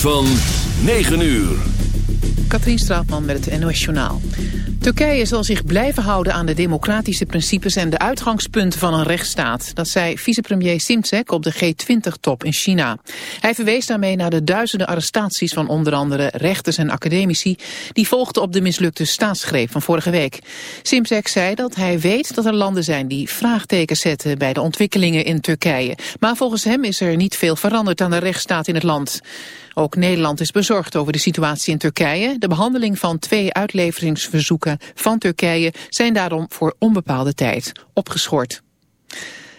van 9 uur. Katrien Straatman met het NOS Journaal. Turkije zal zich blijven houden aan de democratische principes en de uitgangspunten van een rechtsstaat. Dat zei vicepremier Simcek op de G20-top in China. Hij verwees daarmee naar de duizenden arrestaties van onder andere rechters en academici... die volgden op de mislukte staatsgreep van vorige week. Simcek zei dat hij weet dat er landen zijn die vraagtekens zetten bij de ontwikkelingen in Turkije. Maar volgens hem is er niet veel veranderd aan de rechtsstaat in het land. Ook Nederland is bezorgd over de situatie in Turkije. De behandeling van twee uitleveringsverzoeken van Turkije zijn daarom voor onbepaalde tijd opgeschort.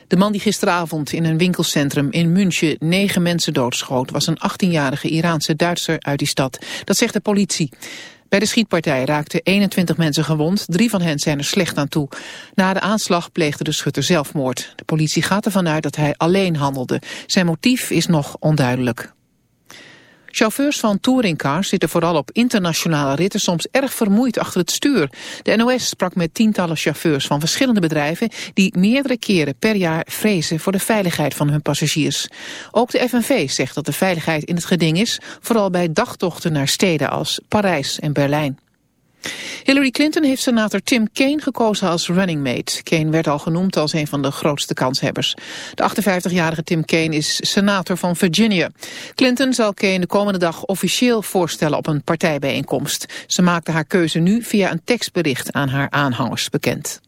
De man die gisteravond in een winkelcentrum in München negen mensen doodschoot... was een 18-jarige Iraanse Duitser uit die stad. Dat zegt de politie. Bij de schietpartij raakten 21 mensen gewond. Drie van hen zijn er slecht aan toe. Na de aanslag pleegde de schutter zelfmoord. De politie gaat ervan uit dat hij alleen handelde. Zijn motief is nog onduidelijk. Chauffeurs van touringcars zitten vooral op internationale ritten soms erg vermoeid achter het stuur. De NOS sprak met tientallen chauffeurs van verschillende bedrijven die meerdere keren per jaar vrezen voor de veiligheid van hun passagiers. Ook de FNV zegt dat de veiligheid in het geding is, vooral bij dagtochten naar steden als Parijs en Berlijn. Hillary Clinton heeft senator Tim Kaine gekozen als running mate. Kaine werd al genoemd als een van de grootste kanshebbers. De 58-jarige Tim Kaine is senator van Virginia. Clinton zal Kaine de komende dag officieel voorstellen op een partijbijeenkomst. Ze maakte haar keuze nu via een tekstbericht aan haar aanhangers bekend.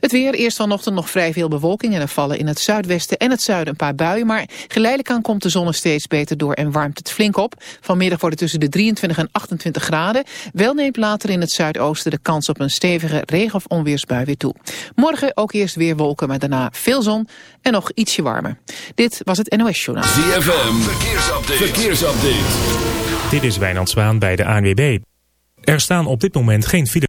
Het weer, eerst vanochtend nog vrij veel bewolking en er vallen in het zuidwesten en het zuiden een paar buien. Maar geleidelijk aan komt de zon er steeds beter door en warmt het flink op. Vanmiddag wordt het tussen de 23 en 28 graden. Wel neemt later in het zuidoosten de kans op een stevige regen- of onweersbui weer toe. Morgen ook eerst weer wolken, maar daarna veel zon en nog ietsje warmer. Dit was het NOS Journaal. ZFM, verkeersupdate. verkeersupdate. Dit is Wijnand Zwaan bij de ANWB. Er staan op dit moment geen file.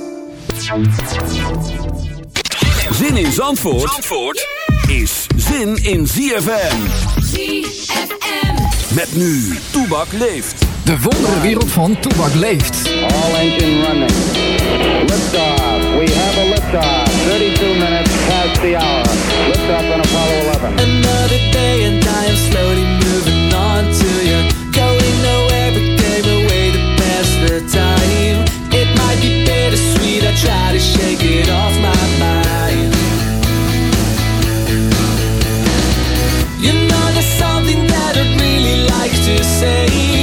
Zin in Zandvoort, Zandvoort is zin in ZFM. ZFM. Met nu, Toebak leeft. De wondere wereld van Toebak leeft. All engine running. Liftoff. We have a liftoff. 32 minutes past the hour. Liftoff on Apollo 11. Another day and I am slowly moving I try to shake it off my mind. You know there's something that I'd really like to say.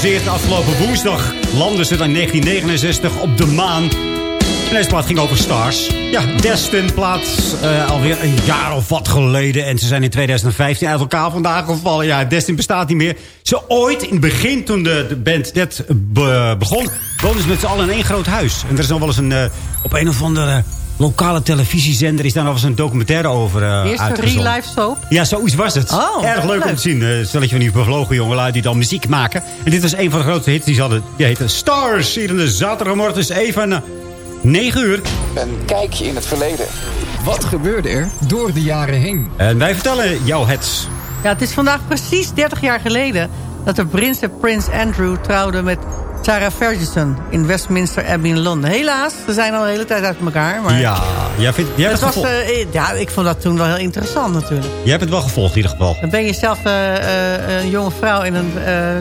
Gelanceerd afgelopen woensdag. Landden ze dan in 1969 op de maan. En deze plaat ging over Stars. Ja, Destin plaat eh, alweer een jaar of wat geleden. En ze zijn in 2015 uit elkaar vandaag gevallen. Ja, Destin bestaat niet meer. Ze ooit, in het begin toen de, de band net be- begon... woonden ze met z'n allen in één groot huis. En er is nog wel eens een... eh, op een of andere lokale televisiezender... is daar nog eens een documentaire over uh, Eerste real life soap. ja, zoiets was het. Oh, Erg leuk om te zien. Uh, stelletje van die bevlogen jongelui die dan muziek maken. En dit was een van de grootste hits die ze hadden. Die heette Stars. Hier in de zaterdagmorgen is even uh, 9 uur. Een kijkje in het verleden. Wat gebeurde er door de jaren heen? En wij vertellen jou het. Ja, het is vandaag precies 30 jaar geleden... dat de prins en prins Andrew trouwde met Sarah Ferguson... in Westminster Abbey in Londen. Helaas, ze zijn al een hele tijd uit elkaar. Maar Ja, jij, vindt, jij, hebt het was, eh, ja, ik vond dat toen wel heel interessant natuurlijk. jij hebt het wel gevolgd in ieder geval. Dan ben je zelf eh, eh, een jonge vrouw in een...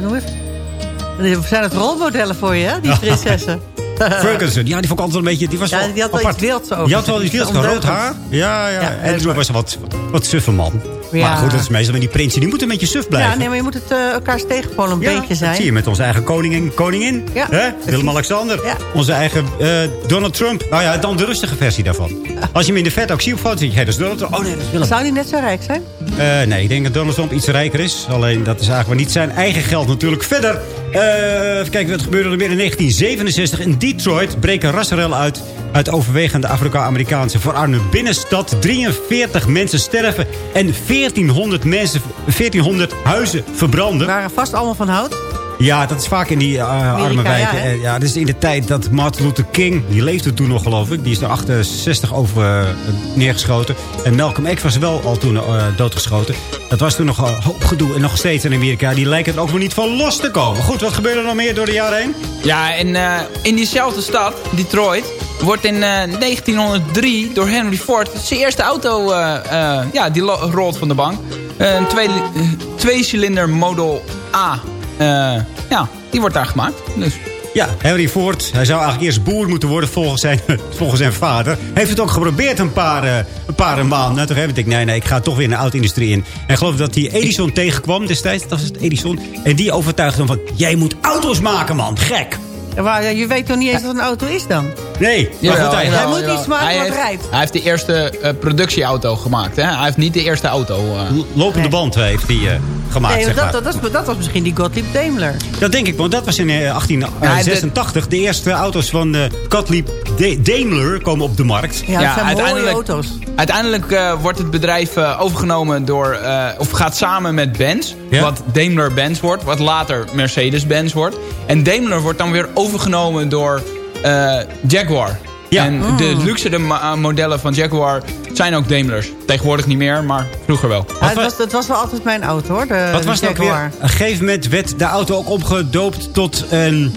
hoe heet het? Zijn het rolmodellen voor je, hè, die prinsessen? Ferguson, ja, die vond ik altijd een beetje... Die, was Ja, die had wel apart. iets wilds over Die had wel iets wilds, rood haar. Ja, ja. Ja, en toen was ze wat, wat suffe man. Ja. Maar goed, dat is meestal met die prinsen. Die moeten een beetje suf blijven. Ja, nee, maar je moet het eh, elkaars tegenpolen een beetje Dat zijn. zie je met onze eigen koningin. koningin Ja. Willem-Alexander. Ja. Onze eigen eh, Donald Trump. Nou ja, dan de rustige versie daarvan. Als je hem in de vet ook ziet op foto, denk je, hey, dat is Donald Trump. Oh nee, dat is Willem. Zou die net zo rijk zijn? Eh, nee, ik denk dat Donald Trump iets rijker is. Alleen dat is eigenlijk maar niet zijn eigen geld natuurlijk. Verder, even kijken wat gebeurde er weer in 1967. In Detroit breken rassenrellen uit uit overwegende Afro-Amerikaanse verarmde binnenstad. 43 mensen sterven en 1400, mensen, 1400 huizen verbranden. waren vast allemaal van hout. Ja, dat is vaak in die eh, arme ja, wijken. Eh, Ja, dat is in de tijd dat Martin Luther King... die leefde toen nog, geloof ik. Die is er 68 over eh, neergeschoten. En Malcolm X was wel al toen eh, doodgeschoten. Dat was toen nog een hoop gedoe. En nog steeds in Amerika. Die lijken er ook nog niet van los te komen. Goed, wat gebeurde er nog meer door de jaren heen? Ja, en eh, in diezelfde stad, Detroit, wordt in eh, 1903 door Henry Ford zijn eerste auto, eh, eh, ja, die rolt van de bank. Een twee, eh, twee-cilinder Model A. Eh, ja, die wordt daar gemaakt. Dus. Ja, Henry Ford. Hij zou eigenlijk eerst boer moeten worden volgens zijn, volgens zijn vader. Heeft het ook geprobeerd een paar, eh, een paar maanden. Toen heb ik nee, nee, ik ga toch weer naar de auto-industrie in. En ik geloof dat hij Edison tegenkwam destijds. Dat was het Edison. En die overtuigde hem van, jij moet auto's maken, man. Gek. Ja, Maar eh, je weet toch niet eens wat een auto is dan? Nee, maar Jawel, goed, hij, moet iets maken Hij wat rijdt. Hij heeft de eerste productieauto gemaakt. Hè? Hij heeft niet de eerste auto. eh. lopende band heeft hij eh, gemaakt, Nee, zeg dat, maar. dat, dat, was- dat was misschien die Gottlieb Daimler. Dat denk ik, want dat was in eh, 1886. De eerste auto's van de Gottlieb Da- Daimler komen op de markt. Ja, dat zijn mooie auto's. Uiteindelijk eh, wordt het bedrijf eh, overgenomen door... eh, of gaat samen met Benz. Ja. Wat Daimler-Benz wordt. Wat later Mercedes-Benz wordt. En Daimler wordt dan weer overgenomen door eh, Jaguar. Ja. En de luxe modellen van Jaguar zijn ook Daimlers. Tegenwoordig niet meer, maar vroeger wel. Ja, het, was, het was wel altijd mijn auto hoor, de, Wat de was dat Jaguar. weer? Op een gegeven moment werd de auto ook opgedoopt tot een...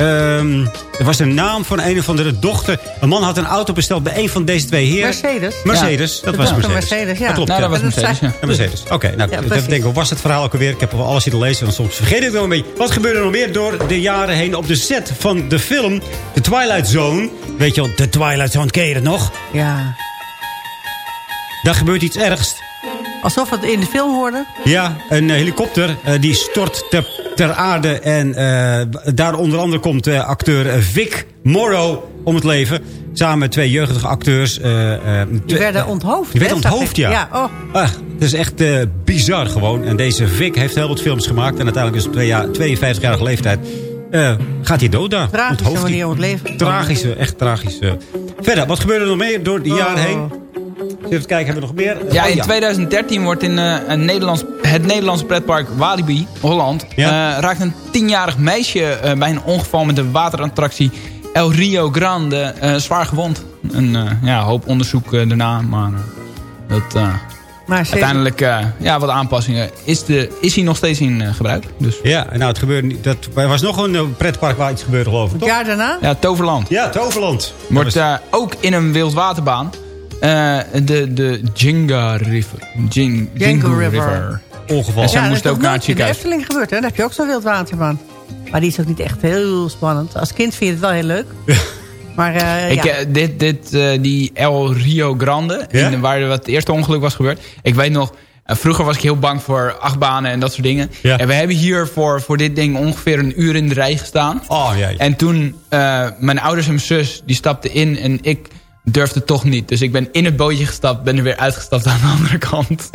ehm, er was een naam van een of andere dochter. Een man had een auto besteld bij een van deze twee heren. Mercedes. Mercedes, Ja. dat was Mercedes. Mercedes, ja. Dat klopt, Nou, ja. dat was Mercedes, ja. Mercedes. Oké, nou, ik denk, hoe was het verhaal ook alweer? Ik heb wel alles zitten lezen, want soms vergeet ik het wel een beetje. Wat gebeurde er nog meer door de jaren heen op de set van de film The Twilight Zone? Weet je wel, The Twilight Zone, ken je nog? Ja. Daar gebeurt iets ergs. Alsof het in de film hoorde. Ja, een eh, helikopter eh, die stort ter, ter aarde. En eh, daar onder andere komt acteur Vic Morrow om het leven. Samen met twee jeugdige acteurs. Die werden onthoofd. Die werden onthoofd, ja. Ja, oh. Ach, het is echt bizar gewoon. En deze Vic heeft heel wat films gemaakt. En uiteindelijk is op jaar, 52-jarige leeftijd... gaat hij dood daar. Tragische manier om het leven. Tragische, echt tragische. Verder, wat gebeurde er nog meer door de jaren Oh. heen? Even kijken, hebben we nog meer? Ja, Oh, in 2013 wordt in eh, een Nederlands, het Nederlandse pretpark Walibi, Holland... Ja. eh, raakt een tienjarig meisje eh, bij een ongeval met een waterattractie El Rio Grande eh, zwaar gewond. Een eh, ja, hoop onderzoek daarna, maar dat, Maar ze- uiteindelijk ja, wat aanpassingen. Is, de, is hij nog steeds in gebruik? Dus. Ja, nou, het gebeurde niet. Dat, er was nog een pretpark waar iets gebeurde, geloof ik, Het toch? jaar daarna? Ja, Toverland. Ja, Toverland. Wordt ook in een wildwaterbaan. Eh de, de Jinga River. Jing, River. Ongeval. En zij ja, dat moest is ook naar het in de. Efteling gebeurd, hè? Dan heb je ook zo'n wildwaterbaan. Maar die is ook niet echt heel spannend. Als kind vind je het wel heel leuk. Maar eh, Ik, ja. eh, dit, dit, eh, die El Rio Grande, Ja? in, waar wat het eerste ongeluk was gebeurd. Ik weet nog, vroeger was ik heel bang voor achtbanen en dat soort dingen. Ja. En we hebben hier voor, voor dit ding ongeveer een uur in de rij gestaan. Oh, ja. En toen, eh, mijn ouders en mijn zus, die stapten in en ik durfde toch niet. Dus ik ben in het bootje gestapt, ben er weer uitgestapt aan de andere kant.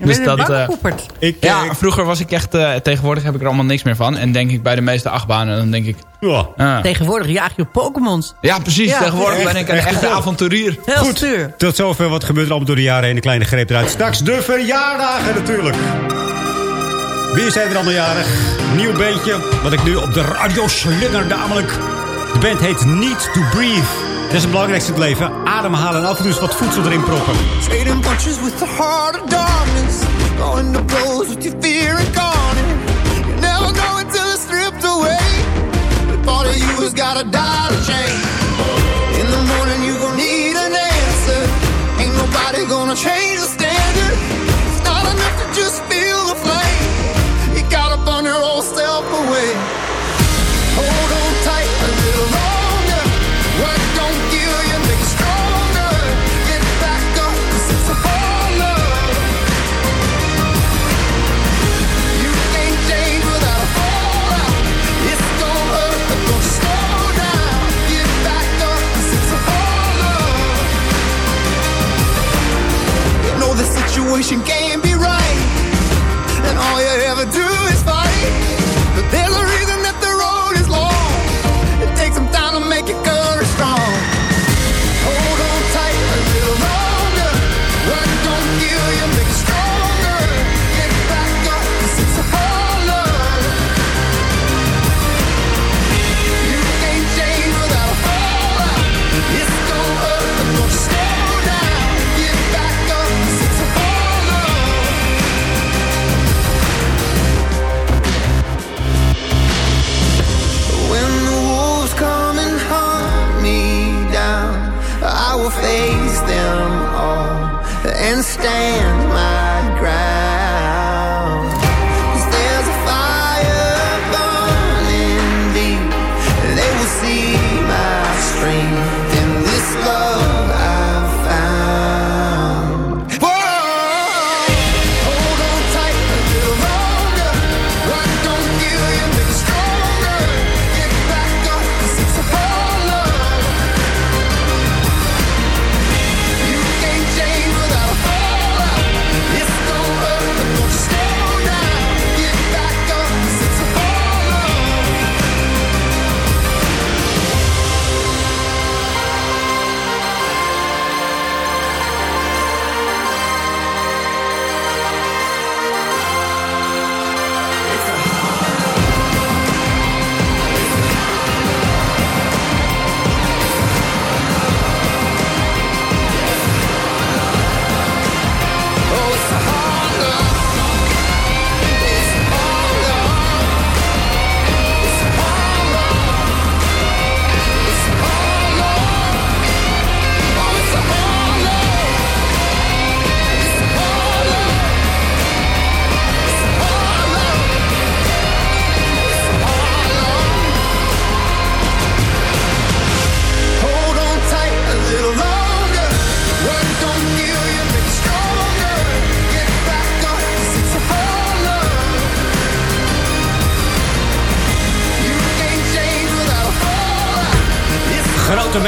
Een eh, bakkenpoepert. Ik, ja, eh, vroeger was ik echt, eh, tegenwoordig heb ik er allemaal niks meer van. En denk ik bij de meeste achtbanen, dan denk ik... ja. ah. Tegenwoordig jaag je Pokémons. Ja, precies. Ja, tegenwoordig echt, ben ik een echt echte goed. avonturier. Heel Goed, stuur. tot zover wat gebeurt er allemaal door de jaren heen. Een kleine greep eruit. Straks de verjaardagen natuurlijk. Wie zijn er allemaal jarig? Nieuw bandje, wat ik nu op de radio slinger namelijk. De band heet Need to Breathe. Dat is het belangrijkste in het leven. Ademhalen en af en toe eens wat voedsel erin proppen. Trading punches with the heart of darkness. Going to blows with your fear and. You never know until it's stripped away. But part of you has gotta die to change. In the morning you gon' need an answer. Ain't nobody gonna change the the situation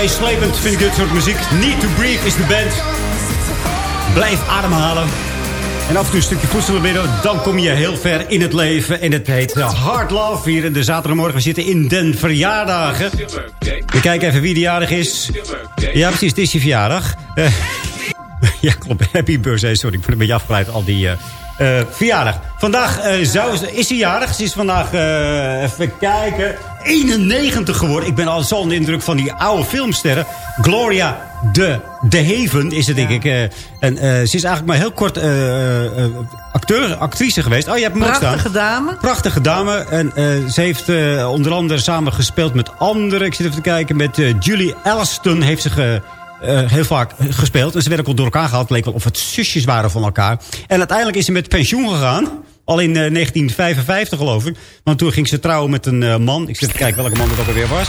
meeslepend vind ik dit soort muziek. Need to Breathe is de band. Blijf ademhalen. En af en toe een stukje voedsel binnen. Dan kom je heel ver in het leven. En het heet eh, Hard Love hier in de zaterdagmorgen. We zitten in den verjaardagen. We kijken even wie de jarig is. Ja, precies. Het is je verjaardag. Eh, ja, klopt. Happy birthday. Sorry, ik ben een beetje afgeleid al die... eh, verjaardag. Vandaag zou, is hij jarig. Ze is vandaag, even kijken, 91 geworden. Ik ben al zo onder de indruk van die oude filmsterren. Gloria de, de Haven is het, denk ik. eh. en eh, ze is eigenlijk maar heel kort eh, acteur, actrice geweest. Oh, je hebt hem ook staan. Prachtige dame. Prachtige dame. En ze heeft onder andere samen gespeeld met anderen. Ik zit even te kijken. Met Julie Alston heeft ze ge- heel vaak gespeeld. En ze werden ook door elkaar gehaald. Het leek wel of het zusjes waren van elkaar. En uiteindelijk is ze met pensioen gegaan. Al in eh, 1955 geloof ik. Want toen ging ze trouwen met een eh, man. Ik zit te kijken welke man dat ook alweer was.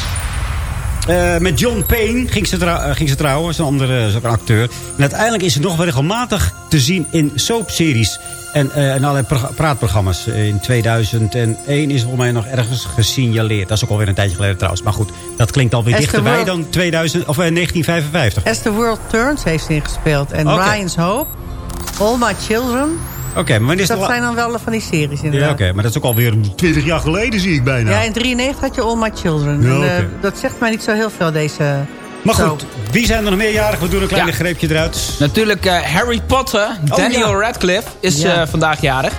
Eh, met John Payne ging ze, eh, ging ze trouwen. Een andere een acteur. En uiteindelijk is ze nog wel regelmatig te zien in soapseries. En, eh, en allerlei pro- praatprogramma's. In 2001 is volgens mij nog ergens gesignaleerd. Dat is ook alweer een tijdje geleden trouwens. Maar goed, dat klinkt alweer Esther dichterbij World- dan 2000, of, eh, 1955. As the World Turns heeft ze ingespeeld. En. Ryan's Hope. All My Children. Oké, maar wanneer is Dat zijn dan wel van die series Ja, inderdaad. oké, maar dat is ook alweer 20 jaar geleden zie ik bijna. Ja, in 93 had je All My Children. Ja, En, eh, dat zegt mij niet zo heel veel, deze... maar zo. goed, wie zijn er nog meerjarig? We doen een klein Ja. greepje eruit. Natuurlijk eh, Harry Potter, Daniel Oh, ja. Radcliffe, is Ja. eh, vandaag jarig.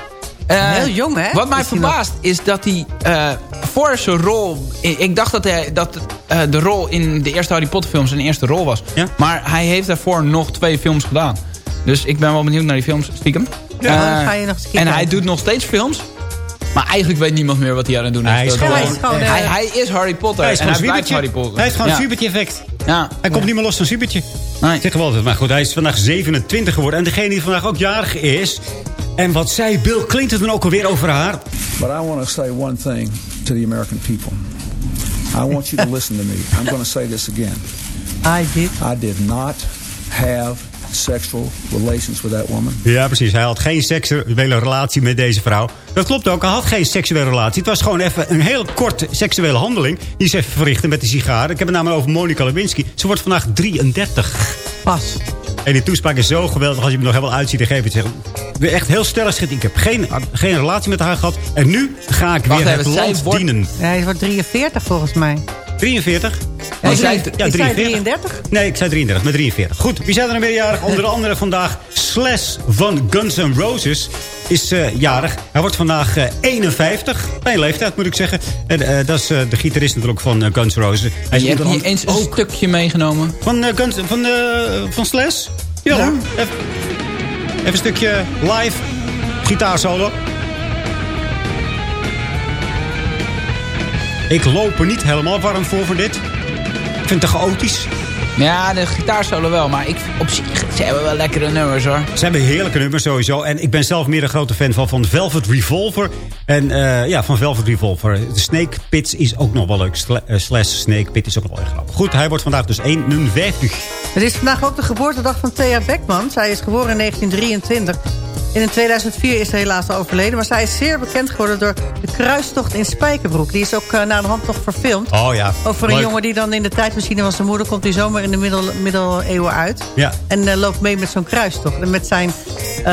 Eh, Heel jong, hè? Wat mij Is verbaast is dat hij eh, voor zijn rol... Ik dacht dat, hij, dat eh, de rol in de eerste Harry Potter film zijn eerste rol was. Ja. Maar hij heeft daarvoor nog twee films gedaan. Dus ik ben wel benieuwd naar die films, stiekem. Ja, dan ga je nog eens en hij doet nog steeds films. Maar eigenlijk weet niemand meer wat hij aan het doen is. Hij is gewoon- hij is gewoon, hij, hij is Harry Potter. Hij is en gewoon hij blijft. Harry Potter. Hij heeft gewoon ja. een zwiebertje effect. Ja. Hij komt niet meer los van zwiebertje. Nee. Zeg wel altijd. Maar goed, hij is vandaag 27 geworden. En degene die vandaag ook jarig is. En wat zei Bill Clinton dan ook alweer over haar? But I want to say one thing to the American people. I want you to listen to me. I'm going to say this again. I did. I did not have sexual relations with that woman. Ja, precies. Hij had geen seksuele relatie met deze vrouw. Dat klopt ook. Hij had geen seksuele relatie. Het was gewoon even een heel korte seksuele handeling. Die ze even verrichten met de sigaar. Ik heb het namelijk over Monica Lewinsky. Ze wordt vandaag 33. Pas. En die toespraak is zo geweldig als je hem nog helemaal uitziet. Dan geef je het zeggen. Ik ben echt heel stellig schiet. Ik heb geen, geen relatie met haar gehad. En nu ga ik Wacht weer even, het land wordt- dienen. Hij wordt 43 volgens mij. 43? Ja, Oh, ik zei- ja, ik zei 43. 33. Nee, ik zei 33, met 43. Goed, wie zijn er nog meerjarig? Onder andere vandaag Slash van Guns N' Roses is eh, jarig. Hij wordt vandaag eh, 51. Mijn leeftijd, moet ik zeggen. En, eh, dat is eh, de gitarist natuurlijk van Guns N' Roses. Hij Je hebt niet eens een stukje meegenomen. Van, Guns, van, van Slash? Ja. Even, even een stukje live gitaarsolo. Ik loop er niet helemaal warm voor voor dit. Ik vind het te chaotisch. Ja, de gitaarsolo wel. Maar ik, op zich, ze hebben wel lekkere nummers hoor. Ze hebben heerlijke nummers sowieso. En ik ben zelf meer een grote fan van, van Velvet Revolver. En eh, ja, van Velvet Revolver. De Snake Pits is ook nog wel leuk. Sla- eh, slash Snake Pit is ook nog wel erg grappig. Goed, hij wordt vandaag dus 51. Het is vandaag ook de geboortedag van Thea Beckman. Zij is geboren in 1923. En in 2004 is ze helaas al overleden. Maar zij is zeer bekend geworden door de kruistocht in Spijkerbroek. Die is ook uh, naar de hand nog verfilmd. Oh ja. Over een leuk. jongen die dan in de tijdmachine van zijn moeder... komt hij zomaar in de middel, middeleeuwen uit. Ja. En uh, loopt mee met zo'n kruistocht. En met zijn uh,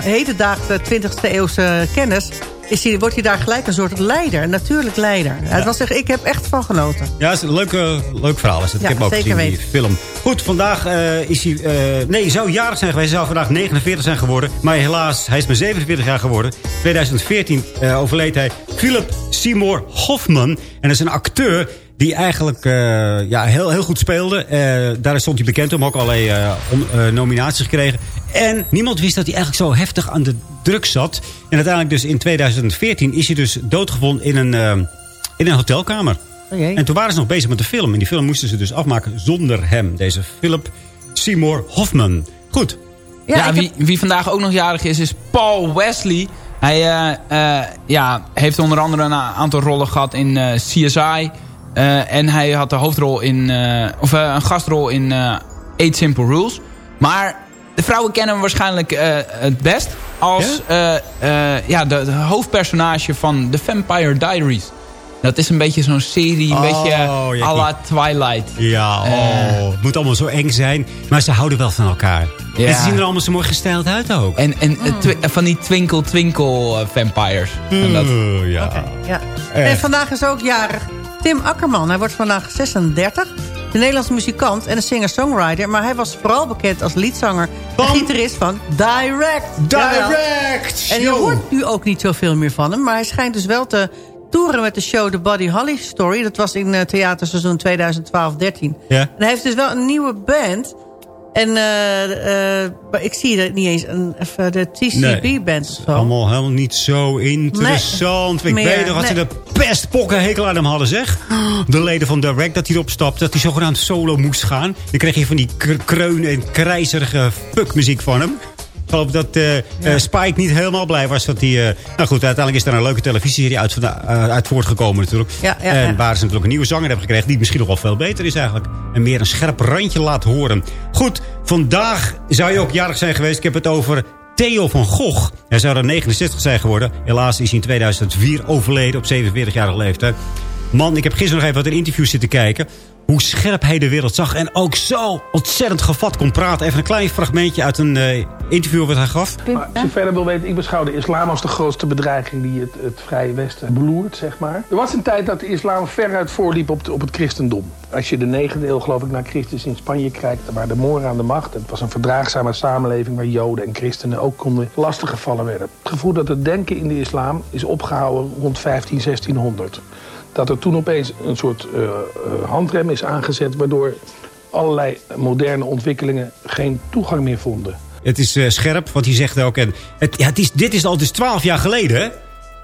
hedendaagse 20e eeuwse kennis... Is hij, wordt hij daar gelijk een soort leider. Een natuurlijk leider. Ja. Het was echt, ik heb echt van genoten. Ja, het is een leuke, leuk verhaal. Is het. Ja, ik heb ook gezien die film. Goed, vandaag uh, is hij... Uh, nee, hij zou jarig zijn geweest. Hij zou vandaag 49 zijn geworden. Maar helaas, hij is maar 47 jaar geworden. 2014 uh, overleed hij. Philip Seymour Hoffman. En dat is een acteur die eigenlijk uh, ja, heel, heel goed speelde. Uh, daar stond hij bekend om. Ook allerlei uh, om, nominaties gekregen. En niemand wist dat hij eigenlijk zo heftig aan de druk zat. En uiteindelijk dus in 2014 is hij dus doodgevonden in een, in een hotelkamer. Okay. En toen waren ze nog bezig met de film. En die film moesten ze dus afmaken zonder hem. Deze Philip Seymour Hoffman. Goed. Ja, ja wie, heb... wie, vandaag ook nog jarig is, is Paul Wesley. Hij uh, ja, heeft onder andere een aantal rollen gehad in uh, CSI... Uh, en hij had de hoofdrol in, uh, of uh, een gastrol in Eight Simple Rules. Maar de vrouwen kennen hem waarschijnlijk het best als ja? ja, de, de, hoofdpersonage van The Vampire Diaries. Dat is een beetje zo'n serie, een oh, beetje ja, à la Twilight. Ja, oh, het moet allemaal zo eng zijn. Maar ze houden wel van elkaar. Ja. En ze zien er allemaal zo mooi gestyled uit ook. En, en mm. van die twinkle twinkle vampires. Mm, dat. ja. Okay, ja. En vandaag is ook jarig Tim Akkerman. Hij wordt vandaag 36. De Nederlandse muzikant en een singer-songwriter. Maar hij was vooral bekend als liedzanger en gitarist van Direct. Direct! En je hoort nu ook niet zoveel meer van hem. Maar hij schijnt dus wel te, toeren met de show The Buddy Holly Story. Dat was in uh, theaterseizoen 2012-13. Ja. En hij heeft dus wel een nieuwe band. En eh, eh, ik zie er niet eens een, even de TCB-band zo. Allemaal helemaal niet zo interessant. Nee, ik meer, weet nog dat ze nee. de pestpokken hekel aan hem hadden, zeg. De leden van Direct, dat hij erop stapte. Dat hij zogenaamd solo moest gaan. Dan kreeg je van die kr- kreun- en krijzerige fuckmuziek van hem. Ik geloof dat eh, eh, Spike niet helemaal blij was. Dat hij, eh, nou goed, uiteindelijk is er een leuke televisieserie uit, uit voortgekomen natuurlijk. Ja, ja, en waar ze natuurlijk een nieuwe zanger hebben gekregen... die misschien nog wel veel beter is eigenlijk. En meer een scherp randje laat horen. Goed, vandaag zou je ook jarig zijn geweest. Ik heb het over Theo van Gogh. Hij zou er 69 zijn geworden. Helaas is hij in 2004 overleden op 47-jarige leeftijd. Man, ik heb gisteren nog even wat in interviews zitten kijken. Hoe scherp hij de wereld zag. En ook zo ontzettend gevat kon praten. Even een klein fragmentje uit een eh, interview wat hij gaf. Maar als je verder wil weten, ik beschouw de islam als de grootste bedreiging die het, het Vrije Westen beloert, zeg maar. Er was een tijd dat de islam veruit voorliep op, de- op het christendom. Als je de negende eeuw, geloof ik, naar Christus in Spanje kijkt, dan waren de Moren aan de macht. Het was een verdraagzame samenleving waar Joden en christenen ook konden lastiggevallen werden. Het gevoel dat het denken in de islam is opgehouden rond 15, 1600. Dat er toen opeens een soort eh, eh, handrem is aangezet, waardoor allerlei moderne ontwikkelingen geen toegang meer vonden. Het is eh, scherp, want hij zegt ook... En het, ja, het is, dit is al dus 12 jaar geleden, hè?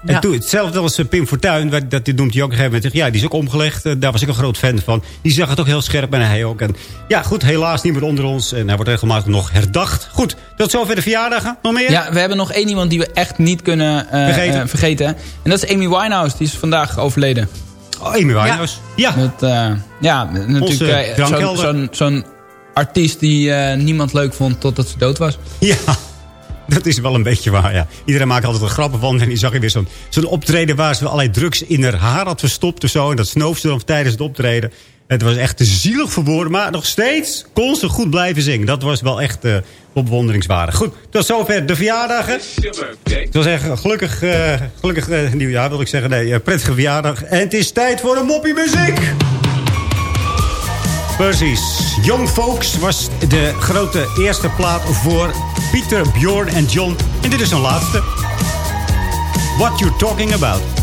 En Ja. toen, hetzelfde als eh, Pim Fortuyn, dat dit noemt hij ook een gegeven moment. Ja, die is ook omgelegd. eh, daar was ik een groot fan van. Die zag het ook heel scherp en hij ook. En ja, goed, helaas niet meer onder ons. En hij wordt regelmatig nog herdacht. Goed, tot zover de verjaardagen. Nog meer? Ja, we hebben nog één iemand die we echt niet kunnen eh, Vergeten. vergeten. En dat is Amy Winehouse. Die is vandaag overleden. Oh, Amy Winehouse. Ja. Ja, natuurlijk Onze eh, drankkelder. zo'n artiest die niemand leuk vond totdat ze dood was. Ja, dat is wel een beetje waar, ja. Iedereen maakt altijd een grappen van. En die zag je weer zo'n zo'n optreden waar ze allerlei drugs in haar haar had verstopt of zo. En dat snoof ze dan tijdens het optreden. Het was echt zielig voor woorden. Maar nog steeds kon ze goed blijven zingen. Dat was wel echt eh bewonderingswaardig. Goed, tot zover de verjaardagen. Ik wil zeggen, gelukkig, eh, gelukkig eh, nieuwjaar wil ik zeggen. Nee, prettige verjaardag. En het is tijd voor de moppie muziek. Precies. Young Folks was de grote eerste plaat voor Pieter, Bjorn en John. En dit is een laatste. What You Talking About.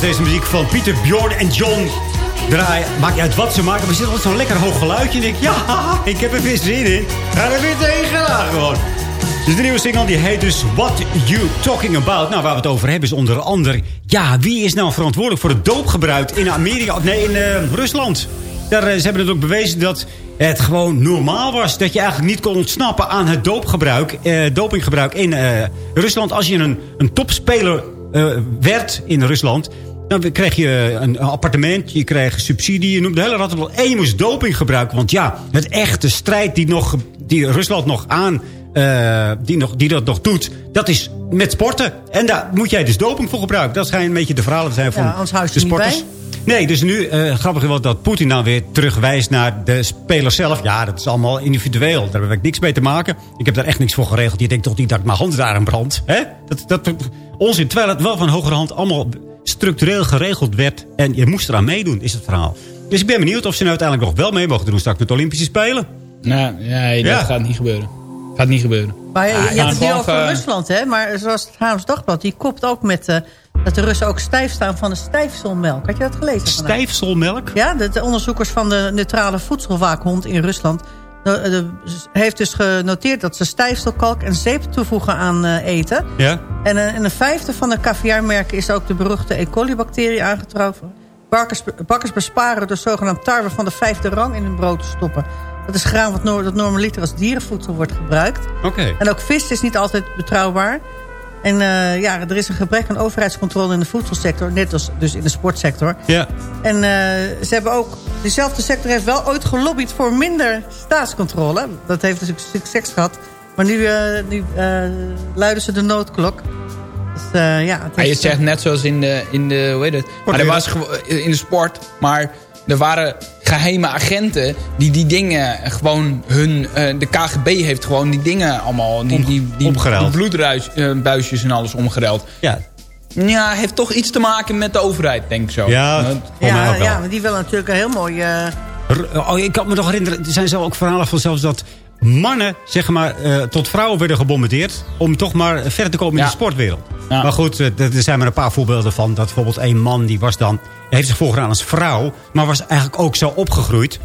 Deze muziek van Pieter, Bjorn en John draaien. Maakt uit wat ze maken, maar er zit zo'n lekker hoog geluidje. En ik ja, ik heb er weer zin in. Ga er weer tegenaan gewoon. Dus de nieuwe single die heet dus What You Talking About. Nou, waar we het over hebben is onder andere... Ja, wie is nou verantwoordelijk voor het doopgebruik in Amerika? Nee, in eh, Rusland. Daar, eh, ze hebben het ook bewezen dat het gewoon normaal was. Dat je eigenlijk niet kon ontsnappen aan het doopgebruik, eh, dopinggebruik in Rusland. Als je een, een topspeler werd in Rusland... Dan kreeg je een appartement, je kreeg subsidie, je noemde de hele rattenbal. En je moest doping gebruiken. Want ja, het echte strijd die, nog, die Rusland nog aan eh, die, nog, die dat nog doet, dat is met sporten. En daar moet jij dus doping voor gebruiken. Dat schijnt een beetje de verhalen te zijn van Ja, de er sporters. Nee, dus nu, eh, grappig is wel dat Poetin dan weer terugwijst naar de speler zelf. Ja, dat is allemaal individueel. Daar heb ik niks mee te maken. Ik heb daar echt niks voor geregeld. Je denkt toch niet dat ik mijn hand daar aan brand. Hè? Dat, dat, onzin. Terwijl het wel van hogere hand allemaal structureel geregeld werd. En je moest eraan meedoen, is het verhaal. Dus ik ben benieuwd of ze nou uiteindelijk nog wel mee mogen doen straks met de Olympische Spelen. Nou, nee, dat Ja. gaat niet gebeuren. Gaat niet gebeuren. Maar je, je Ah, hebt het hier over even- Rusland, hè? Maar zoals het Haams Dagblad, die kopt ook met... eh, dat de Russen ook stijf staan van de stijfselmelk. Had je dat gelezen? vandaag? Stijfselmelk? Ja, de, de onderzoekers van de neutrale voedselwaakhond in Rusland... de- heeft dus genoteerd dat ze stijfselkalk en zeep toevoegen aan eh, eten. Ja? En eh, in een vijfde van de caviarmerken is ook de beruchte E. coli-bacterie aangetroffen. Bakkers, bakkers besparen door zogenaamd tarwe van de vijfde rang in hun brood te stoppen. Dat is graan wat noor- dat normaliter als dierenvoedsel wordt gebruikt. Oké. En ook vis is niet altijd betrouwbaar. En eh, ja, er is een gebrek aan overheidscontrole in de voedselsector. Net als dus in de sportsector. Ja. En eh, ze hebben ook... Diezelfde sector heeft wel ooit gelobbyd voor minder staatscontrole. Dat heeft dus ook succes gehad. Maar nu, eh, nu eh, luiden ze de noodklok. Dus eh, ja, het Ja, je is, zegt net zoals in de, in de hoe heet het? Maar er was in de sport, maar er waren geheime agenten die die dingen gewoon hun, eh, de KGB heeft gewoon die dingen allemaal, die, die, die, omgeruild. die bloedbuisjes en alles omgereld. Ja. Ja, heeft toch iets te maken met de overheid, denk ik zo. Ja, mij ja, ook wel. ja, maar die willen natuurlijk een heel mooi... eh, Oh, ik kan me nog herinneren, er zijn zo ook verhalen van zelfs dat mannen, zeg maar, eh, tot vrouwen werden gebombardeerd... om toch maar verder te komen in de sportwereld. Ja. Maar goed, eh, er er zijn maar een paar voorbeelden van... dat bijvoorbeeld een man, die was dan... heeft zich voorgedaan als vrouw... maar was eigenlijk ook zo opgegroeid.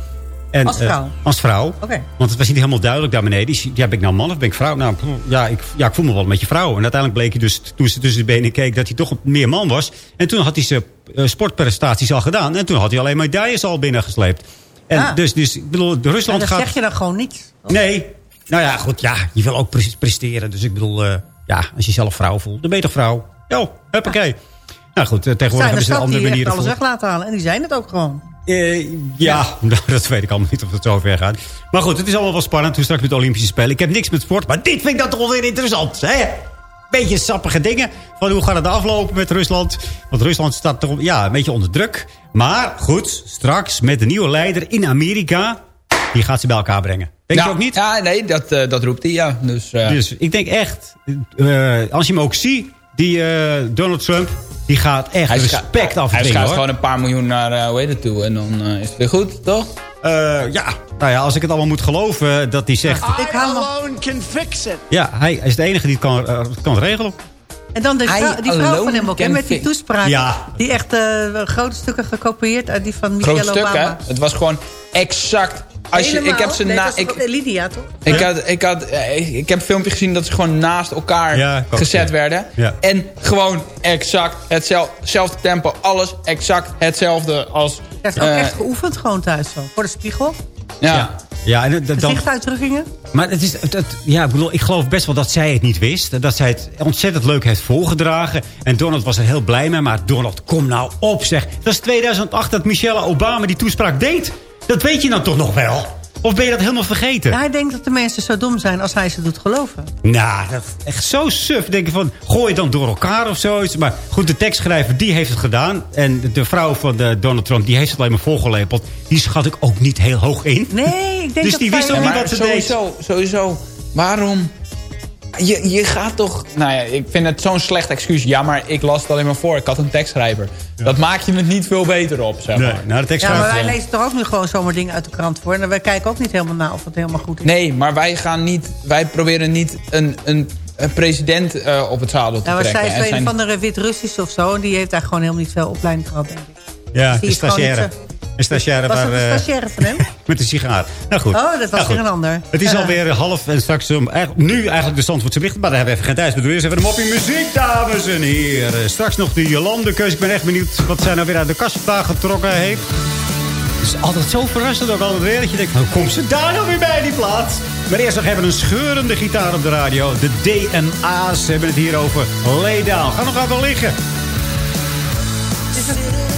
En, Als eh, vrouw? als vrouw. Oké. Want het was niet helemaal duidelijk daar beneden. Die- Ja, ben ik nou man of ben ik vrouw? Nou, ja, ik, ja, ik voel me wel een beetje vrouw. En uiteindelijk bleek hij dus, toen ze tussen de benen keek... dat hij toch meer man was. En toen had hij zijn eh, sportprestaties al gedaan. En toen had hij alleen medailles al binnengesleept. En Ah. dus, dus, ik bedoel, Rusland dat gaat... zeg je dan gewoon niet. Nee. Nou ja, goed, ja, je wil ook pre- presteren. Dus ik bedoel, eh, ja, als je zelf vrouw voelt, dan ben je toch vrouw? Jo, huppakee. Nou goed, eh, tegenwoordig zijn er hebben ze stad andere echt manieren alles voor. weg laten halen. En die zijn het ook gewoon. Eh, ja, nou, dat weet ik allemaal niet of het zo ver gaat. Maar goed, het is allemaal wel spannend. Toen straks met de Olympische Spelen. Ik heb niks met sport, maar dit vind ik dan toch wel weer interessant. Hè? Beetje sappige dingen. Van hoe gaat het aflopen met Rusland? Want Rusland staat toch ja, een beetje onder druk. Maar goed, straks met de nieuwe leider in Amerika. Die gaat ze bij elkaar brengen. Denk je ook niet? Ja, nee, dat, eh, dat roept hij, ja. Dus, eh, Dus ik denk echt, eh, als je hem ook ziet, die eh, Donald Trump, die gaat echt hij respect Hij afdwingen schuift gewoon een paar miljoen naar, eh hoe heet het toe. En dan eh, is het weer goed, toch? Eh, ja, nou ja, als ik het allemaal moet geloven, dat hij zegt... Ik alone can fix it. Ja, hij is de enige die het kan, kan het regelen. En dan de Hij vrouw, die vrouw van hem ook, hè, met die toespraak. Ja. Die echt eh, grote stukken gekopieerd uit die van Groot Michelle stuk, hè? Obama. Het was gewoon exact... Als je, ik heb ze Nee, na... Ik, Lydia, toch? ik, had, ik, had, ik, ik heb een filmpje gezien dat ze gewoon naast elkaar Ja, gezet ja. werden. Ja. En gewoon exact hetzelfde, tempo. Alles exact hetzelfde als... Hij heeft ook eh, echt geoefend gewoon thuis zo. Voor de spiegel. ja. Ja, en dan, Gezichtsuitdrukkingen. maar het is, het, het- ja, ik, bedoel, ik geloof best wel dat zij het niet wist. Dat zij het ontzettend leuk heeft voorgedragen. En Donald was er heel blij mee. Maar Donald, kom nou op zeg. Dat is 2008 dat Michelle Obama die toespraak deed. Dat weet je dan toch nog wel? Of ben je dat helemaal vergeten? Ja, hij denkt dat de mensen zo dom zijn als hij ze doet geloven. Nou, dat is echt zo suf. Denk je van, gooi het dan door elkaar of zoiets. Maar goed, de tekstschrijver, die heeft het gedaan. En de, vrouw van de Donald Trump, die heeft het alleen maar volgelepeld. Die schat ik ook niet heel hoog in. Nee, ik denk Dus dat die zij- wist ook niet wat ze deed. sowieso, sowieso. Waarom? Je, je gaat toch... Nou ja, ik vind het zo'n slecht excuus. Ja, maar ik las het alleen maar voor. Ik had een tekstschrijver. Dat maakt je het niet veel beter op, zeg maar. Nee, nou, de Ja, tekstschrijver... maar wij lezen toch ook nu gewoon zomaar dingen uit de krant voor. En wij kijken ook niet helemaal na of het helemaal goed is. Nee, maar wij gaan niet... Wij proberen niet een, een een president eh, op het zadel te Ja, maar trekken. zij is En een zijn- van de Wit-Russische of zo. En die heeft daar gewoon helemaal niet veel opleiding gehad, denk ik. Ja, niet stagiaire. Een stagiaire Was dat waar, een eh, stagiaire van hem? met een sigaar. Nou goed. Oh, dat was Nou, een ander. Het is alweer half en straks um, eigenlijk- nu eigenlijk de Zandvoortse berichten. Maar daar hebben we even geen tijd eerst even een moppie muziek, dames en heren. Straks nog de Jolande-keus. Ik ben echt benieuwd wat zij nou weer uit de kast vandaan getrokken heeft. Het is altijd zo verrassend ook altijd weer. Dat je denkt, hoe komt ze daar nou weer bij, die plaats? Maar eerst nog even een scheurende gitaar op de radio. De DMA's hebben het hier over. Lay down. Ga nog even liggen. Lay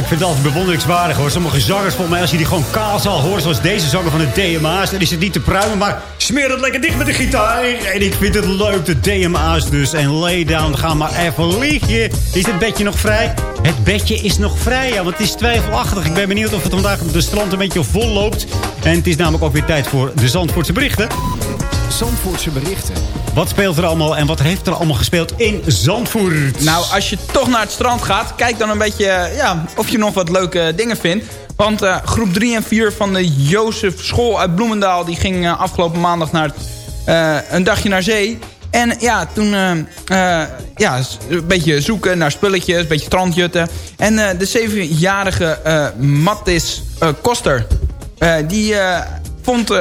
ik vind het altijd bewonderingswaardig hoor. Sommige zangers, volgens mij, als je die gewoon kaal zal horen... zoals deze zanger van de DMA's, dan is het niet te pruimen... maar smeer het lekker dicht met de gitaar. En ik vind het leuk, de DMA's dus. En lay down, ga maar even liggen. Is het bedje nog vrij? Het bedje is nog vrij, ja, want het is twijfelachtig. Ik ben benieuwd of het vandaag op de strand een beetje vol loopt. En het is namelijk ook weer tijd voor de Zandvoortse berichten. Zandvoortse berichten. Wat speelt er allemaal en wat heeft er allemaal gespeeld in Zandvoort? Nou, als je toch naar het strand gaat, kijk dan een beetje eh, ja, of je nog wat leuke dingen vindt. Want eh, groep 3 en 4 van de Jozef School uit Bloemendaal... die ging eh, afgelopen maandag naar eh, een dagje naar zee. En ja, toen ja, een beetje zoeken naar spulletjes, een beetje strandjutten. En eh, de zevenjarige eh Mattis eh, Koster, eh, die eh, vond...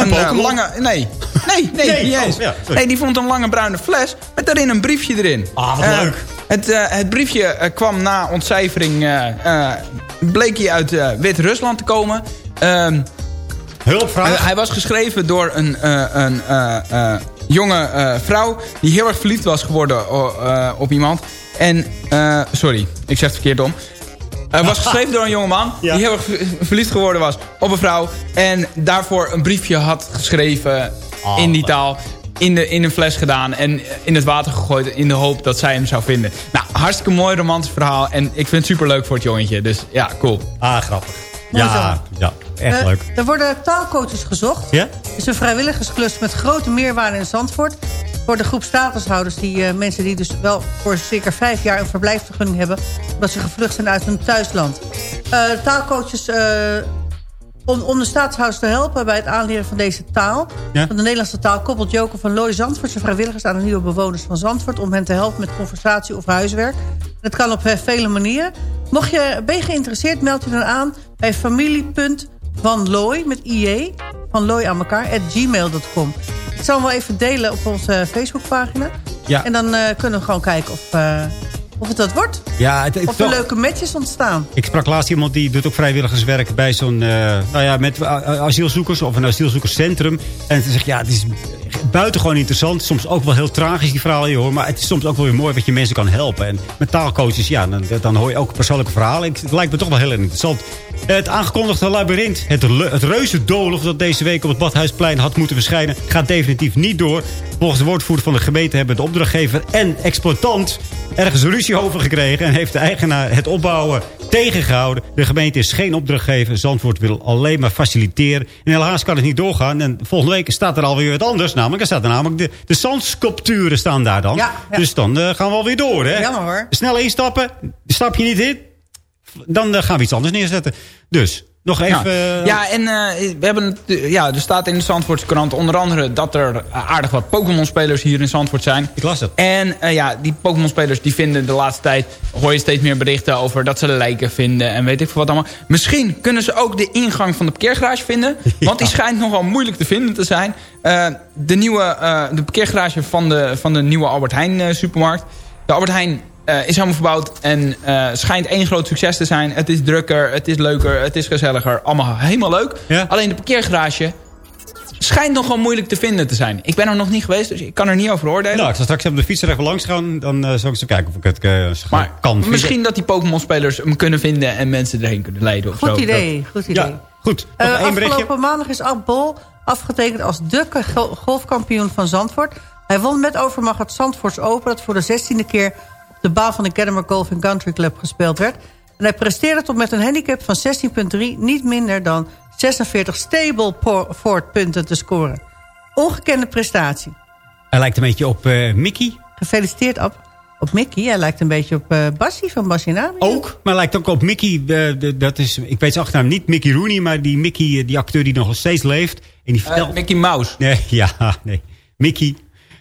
een lange... Nee, nee, nee, Nee, niet oh, ja, nee, die vond een lange bruine fles met daarin een briefje erin. Ah, wat Eh, leuk. Het, eh, het briefje eh, kwam na ontcijfering... bleek hij uit Wit-Rusland te komen. Ehm, Hulpvraag? hij was geschreven door een, een jonge vrouw... die heel erg verliefd was geworden o- eh, op iemand. En, sorry, ik zeg het verkeerd om. Hij was geschreven door een jongeman Ja. die heel erg ver- verliefd geworden was op een vrouw. En daarvoor een briefje had geschreven Oh, in die taal. In, de, in een fles gedaan en in het water gegooid in de hoop dat zij hem zou vinden. Nou, hartstikke mooi romantisch verhaal. En ik vind het super leuk voor het jongetje. Dus ja, cool. Ah, grappig. Ja, ja, echt Eh, leuk. Er worden taalcoaches gezocht. Ja? Het is een vrijwilligersklus met grote meerwaarde in Zandvoort. voor de groep statushouders. Die eh, mensen die dus wel voor circa vijf jaar een verblijfsvergunning hebben. Omdat ze gevlucht zijn uit hun thuisland. Eh, taalcoaches om, om de staatshouders te helpen bij het aanleren van deze taal. Ja. Van de Nederlandse taal koppelt Joker van Looy Zandvoort... zijn vrijwilligers aan de nieuwe bewoners van Zandvoort... om hen te helpen met conversatie of huiswerk. Dat kan op vele manieren. Mocht je, ben je geïnteresseerd, meld je dan aan bij familie.vanlooy met IE... van Looy aan elkaar, at gmail.com. Ik zal hem wel even delen op onze Facebookpagina. Ja. En dan eh, kunnen we gewoon kijken of, eh, of het dat wordt. Ja, het, het- Of er leuke matches ontstaan. Ik sprak laatst iemand die doet ook vrijwilligerswerk bij zo'n, eh, nou ja, met asielzoekers of een asielzoekerscentrum. En ze zegt, ja, het is buitengewoon interessant. Soms ook wel heel tragisch, die verhalen, hoort. Maar het is soms ook wel weer mooi wat je mensen kan helpen. En met taalcoaches, ja, dan, dan hoor je ook persoonlijke verhalen. Het lijkt me toch wel heel interessant. Het aangekondigde labyrint, het, het reuzendoolhof dat deze week op het Badhuisplein had moeten verschijnen, gaat definitief niet door. Volgens de woordvoerder van de gemeente hebben de opdrachtgever en exploitant ergens ruzie over gekregen. En heeft de eigenaar het opbouwen tegengehouden. De gemeente is geen opdrachtgever. Zandvoort wil alleen maar faciliteren. En helaas kan het niet doorgaan. En volgende week staat er alweer wat anders. Namelijk, er staat namelijk de, de zandsculpturen staan daar dan. Ja, ja. Dus dan eh, gaan we alweer door. Hè? Jammer hoor. Snel instappen. Stap je niet in. Dan eh, gaan we iets anders neerzetten. Dus, nog even... Ja, ja en eh, we hebben, eh, ja, er staat in de Zandvoortse krant onder andere dat er aardig wat Pokémon-spelers hier in Zandvoort zijn. Ik las het. En eh, ja, die Pokémon-spelers die vinden de laatste tijd... hoor je steeds meer berichten over dat ze lijken vinden en weet ik veel wat allemaal. Misschien kunnen ze ook de ingang van de parkeergarage vinden. Want die schijnt nogal moeilijk te vinden te zijn. Eh, de, nieuwe, eh, de parkeergarage van de, van de nieuwe Albert Heijn eh, supermarkt. De Albert Heijn eh, is helemaal verbouwd en eh, schijnt één groot succes te zijn. Het is drukker, het is leuker, het is gezelliger. Allemaal helemaal leuk. Ja. Alleen de parkeergarage schijnt nogal moeilijk te vinden te zijn. Ik ben er nog niet geweest, dus ik kan er niet over oordelen. Nou, ik zal straks op de fiets er even langs gaan. Dan uh, zal ik eens kijken of ik het uh, maar kan vinden. Misschien dat die Pokémon-spelers hem kunnen vinden... en mensen erheen kunnen leiden. Of Goed zo. idee, goed idee. Ja, goed. Uh, afgelopen maandag is Ab Bol afgetekend als de golfkampioen van Zandvoort. Hij won met overmacht het Zandvoorts Open... dat voor de zestiende keer de baan van de Kennemer Golf Country Club gespeeld werd. En hij presteerde tot met een handicap van 16,3... niet minder dan 46 stable Ford punten te scoren. Ongekende prestatie. Hij lijkt een beetje op uh, Mickey. Gefeliciteerd, Ab. Op Mickey. Hij lijkt een beetje op uh, Bassie van Bassie Nami. Ook, maar hij lijkt ook op Mickey. Uh, de, dat is, ik weet zijn achternaam niet Mickey Rooney, maar die Mickey, die acteur die nog steeds leeft. En die vertelt... Mickey Mouse. Nee, ja, nee. Mickey.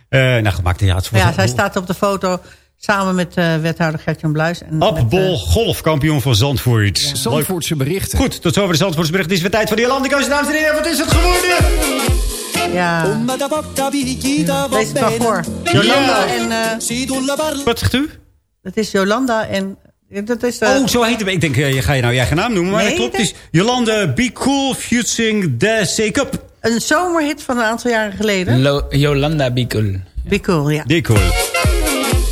nou, gemaakt ja, het ja, hij staat op de foto samen met uh, wethouder Gertjan Bluis. En Appbol, uh, golfkampioen van Zandvoort. Ja. Zandvoortse berichten. Goed, tot zover de Zandvoortse berichten. Het is weer tijd voor die Landenkeuze, dames en heren. Wat is het geworden? Ja. Deze is voor. Jolanda ja. en... Uh, Wat zegt u? Het is Jolanda en... Dat is, oh, zo heet het. Ik denk, je ga je nou je eigen naam noemen. Maar nee, dat klopt. Het is Jolanda Be Cool Futsing the C-Cup. Een zomerhit van een aantal jaren geleden. Jolanda Be Cool. Be Cool, ja. Be Cool.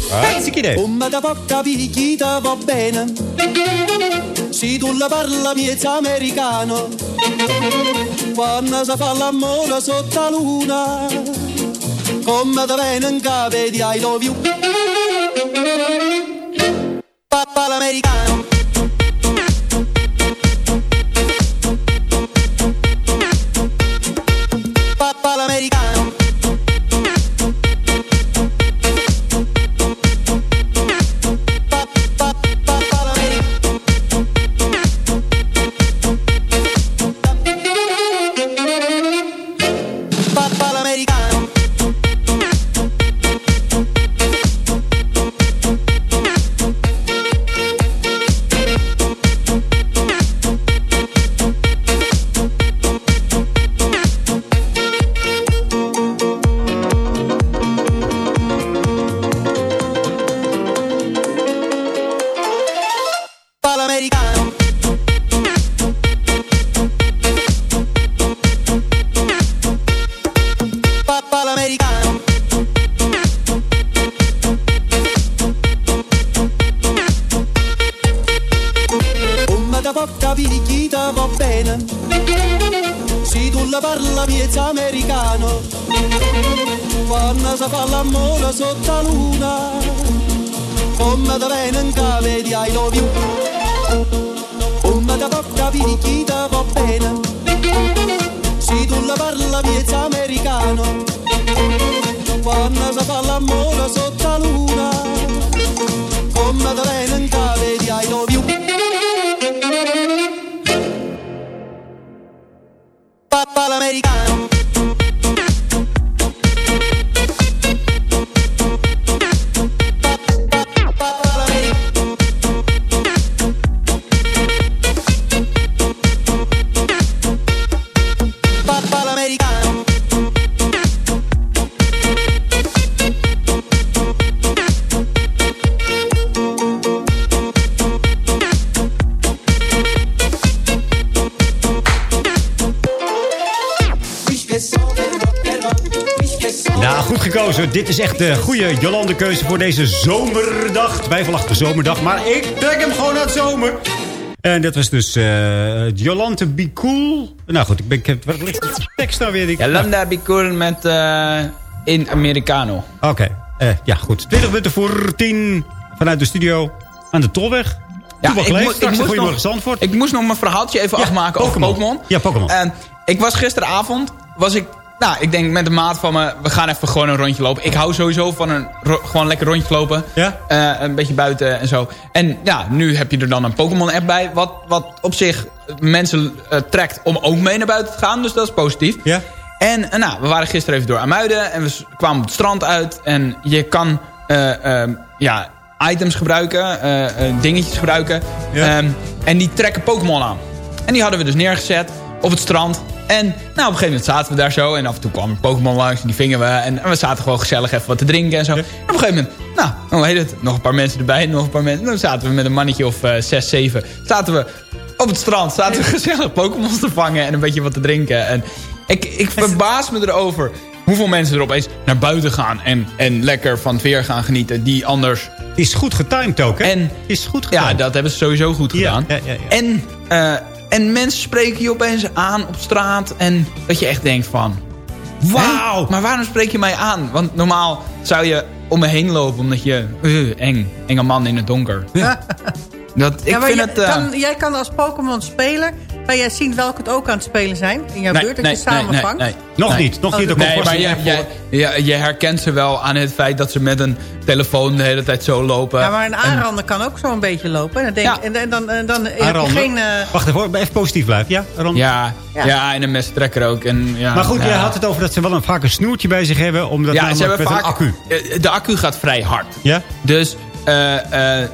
Hartstikke idee. Come da poca picchita va bene Se tu la parla miezza americano. Quando si fa l'amore sotto la luna. Come da bene in cave di I love you. Papà l'americano Dit is echt de goede Jolande keuze voor deze zomerdag. Twijfelachtige zomerdag. Maar ik trek hem gewoon naar het zomer. En dat was dus eh Jolante Be Cool. Nou goed, ik ben, ik heb, waar ligt de tekst nou weer? Ik- Ja, Lambda Bicoren met eh, in Americano. Oké, eh, ja goed. 20 minuten voor 10 vanuit de studio aan de Tolweg. Ja, ik, mo- ik, moest nog, Zandvoort. ik moest nog mijn verhaaltje even Ja, afmaken Pokémon. over Pokémon. Ja, Pokémon. En ik was gisteravond, was ik, nou, ik denk met een maat van me, we gaan even gewoon een rondje lopen. Ik hou sowieso van een gewoon lekker rondje lopen. Ja? Eh, een beetje buiten en zo. En ja, nu heb je er dan een Pokémon app bij, wat, wat op zich mensen eh, trekt om ook mee naar buiten te gaan. Dus dat is positief. Ja? En eh, nou, we waren gisteren even door Amuiden en we kwamen op het strand uit. En je kan eh, ehm, ja, items gebruiken, dingetjes gebruiken. Ja. Ehm, en die trekken Pokémon aan. En die hadden we dus neergezet op het strand. En nou, op een gegeven moment zaten we daar zo. En af en toe kwam een Pokémon langs en die vingen we. En, en we zaten gewoon gezellig even wat te drinken en zo. En op een gegeven moment, nou, dan heet het, nog een paar mensen erbij. Nog een paar mensen. Dan zaten we met een mannetje of eh, zes, zeven. Zaten we op het strand. Zaten we gezellig Pokémons te vangen en een beetje wat te drinken. En ik, ik verbaas me erover hoeveel mensen er opeens naar buiten gaan. En, en lekker van het weer gaan genieten. Die anders... Is goed getimed ook, hè? En, is goed Ja, getimed. dat hebben ze sowieso goed Ja, gedaan. ja, ja, ja. En, eh, en mensen spreken je opeens aan op straat. En dat je echt denkt van... Wauw, maar waarom spreek je mij aan? Want normaal zou je om me heen lopen omdat je... eh, eng, enge man in het donker. Dat, ik Ja, vind jij, het... eh, kan, jij kan als Pokémon-speler... kan jij zien welke het ook aan het spelen zijn in jouw buurt? Dat je samen vangt? Nog Nee. niet. Nog Oh, niet. komt Nee, maar je, je, je, je herkent ze wel aan het feit dat ze met een telefoon de hele tijd zo lopen. Ja, maar een En- aanrander kan ook zo een beetje lopen. En dan, denk, Ja. en, dan, en dan heb je geen... eh, Wacht even, hoor, even positief blijven. Ja? Ja, Ja. ja. en een mestrekker ook. En, ja, Maar goed, ja. jij had het over dat ze wel een, vaak een snoertje bij zich hebben. Omdat Ja, ze hebben met vaak... een accu. eh, De accu gaat vrij hard. Ja? Dus eh, eh,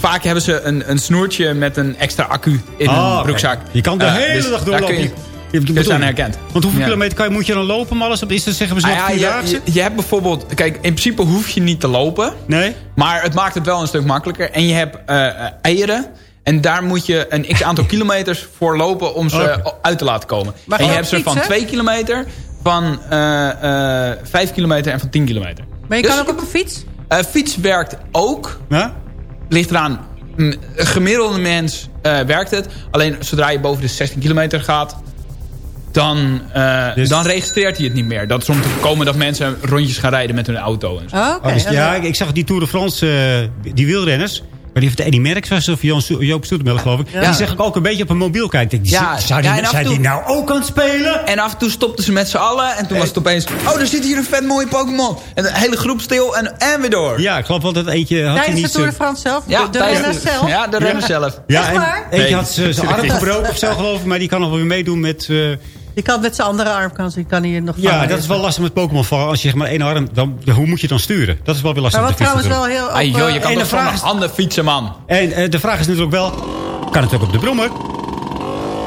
vaak hebben ze een, een snoertje met een extra accu in Oh, een oké. broekzak. Je kan de Eh, hele dus dag doorlopen. kun je- Je, je dus aan herkend. Want hoeveel Ja. kilometer kan je, moet je dan lopen? Maar alles, is dat zeggen we Ah, ja, je, je, je hebt bijvoorbeeld... Kijk, in principe hoef je niet te lopen. Nee? Maar het maakt het wel een stuk makkelijker. En je hebt eh, eh, eieren. En daar moet je een x-aantal kilometers voor lopen om ze uit te laten komen. Maar en je hebt ze van fietsen? 2 kilometer, van eh eh 5 kilometer en van 10 kilometer. maar je Dus- kan ook op de fiets? Eh, fiets werkt ook. Ja? Ligt eraan, mm, een gemiddelde mens eh, werkt het. Alleen zodra je boven de 16 kilometer gaat... Dan, eh, Dus- dan registreert hij het niet meer. Dat is om te voorkomen dat mensen rondjes gaan rijden met hun auto. En zo. Oh, Oké. Oh, dus, ja, ik, ik zag die Tour de France, eh, die wielrenners... Maar die heeft Eddie Merckx was of Jan Joop Soetemelk, geloof ik. Die zag ik ook een beetje op een mobiel kijken. Ik denk, Ja, zou die, en zijn die nou ook aan het spelen? En af en toe stopten ze met z'n allen. En toen was het opeens... Oh, er zit hier een vet mooie Pokémon. En de hele groep stil en, en weer door. Ja, ik geloof wel dat eentje had hij Tijdens de niet... Tour de France zelf? Ja, de de renner de- zelf? Ja, de renner zelf. Ja, en eentje had ze- zijn arm gebroken of zo, geloof ik. Maar die kan nog wel weer meedoen met... eh, Die kan met zijn andere arm kan, ze- kan hij nog ja, vangen. dat is wel lastig met Pokémon vallen. Als je zeg maar één arm... Dan, hoe moet je dan sturen? Dat is wel weer lastig Maar met wat trouwens wel heel... Joh, je eh, kan en de vraag is- handen fietsen, man. En eh, de vraag is natuurlijk wel... Kan het ook op de brommer?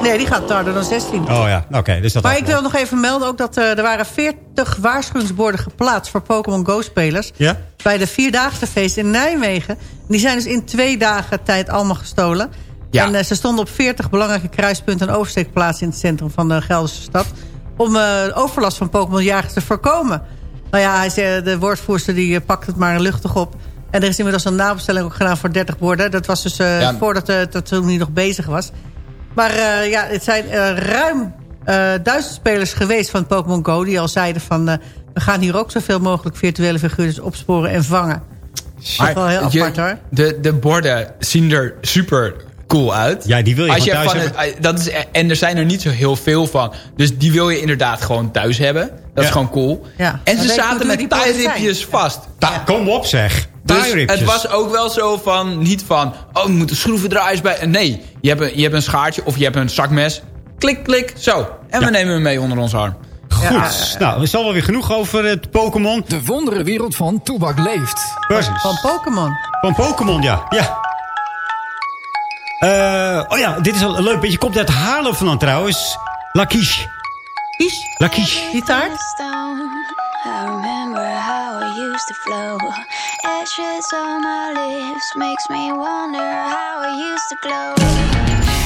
Nee, die gaat harder dan 16. Oh ja, oké. dus dat Maar ik wil nog even melden ook dat eh, er waren 40 waarschuwingsborden geplaatst voor Pokémon Go-spelers. Ja? Bij de Vierdaagse feest in Nijmegen. Die zijn dus in twee dagen tijd allemaal gestolen. Ja. En eh, ze stonden op 40 belangrijke kruispunten en oversteekplaatsen in het centrum van de Gelderse stad. Om eh, overlast van Pokémon-jagers te voorkomen. Nou ja, hij zei, de woordvoerster die eh, pakt het maar luchtig op. En er is inmiddels een nabestelling ook gedaan voor 30 borden. Dat was dus Ja. voordat uh, dat toen hij nog bezig was. Maar ja, het zijn ruim duizend spelers geweest van Pokémon Go... die al zeiden van, we gaan hier ook zoveel mogelijk virtuele figuurtjes opsporen en vangen. Is wel heel je- apart hoor. de, de borden zien er super cool uit. Ja, die wil je Als je thuis van hebben. het- dat is, en er zijn er niet zo heel veel van. Dus die wil je inderdaad gewoon thuis hebben. Dat is gewoon cool. Ja. En ze zaten met taairipjes vast. Ta- Kom op zeg. Dus het was ook wel zo van, niet van... oh, we moeten schroevendraaiers bij... Nee, je hebt, een, je hebt een schaartje of je hebt een zakmes. Klik, klik, zo. En we nemen hem mee onder ons arm. Goed, nou, er zal wel weer genoeg over het Pokémon. De wonderenwereld van Toebak leeft. Precies. Van Pokémon. Van Pokémon, ja. ja. Eh, oh ja, dit is een leuk beetje. Komt uit Haarlem vandaan trouwens. Lakish. Kies? Lakish. Die taart? I remember how it used to flow. Ashes on my lips makes me wonder how it used to glow.